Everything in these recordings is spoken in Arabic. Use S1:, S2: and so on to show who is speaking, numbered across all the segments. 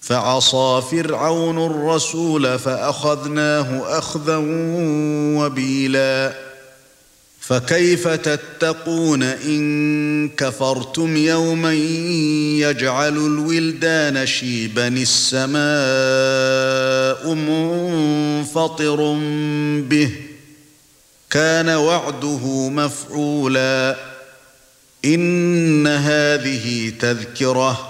S1: فعصى فرعون الرسول فاخذناه اخذا وبيلا فكيف تتقون ان كفرتم يوما يجعل الولدان شيبا السماء منفطر به كان وعده مفعولا ان هذه تذكره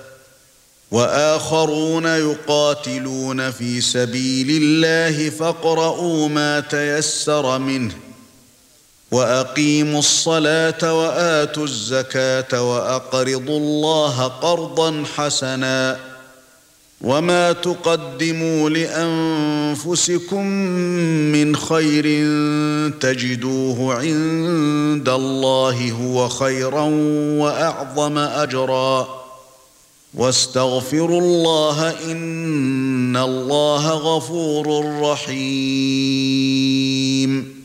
S1: واخرون يقاتلون في سبيل الله فاقرؤوا ما تيسر منه واقيموا الصلاه واتوا الزكاه واقرضوا الله قرضا حسنا وما تقدموا لانفسكم من خير تجدوه عند الله هو خيرا واعظم اجرا واستغفروا الله ان الله غفور رحيم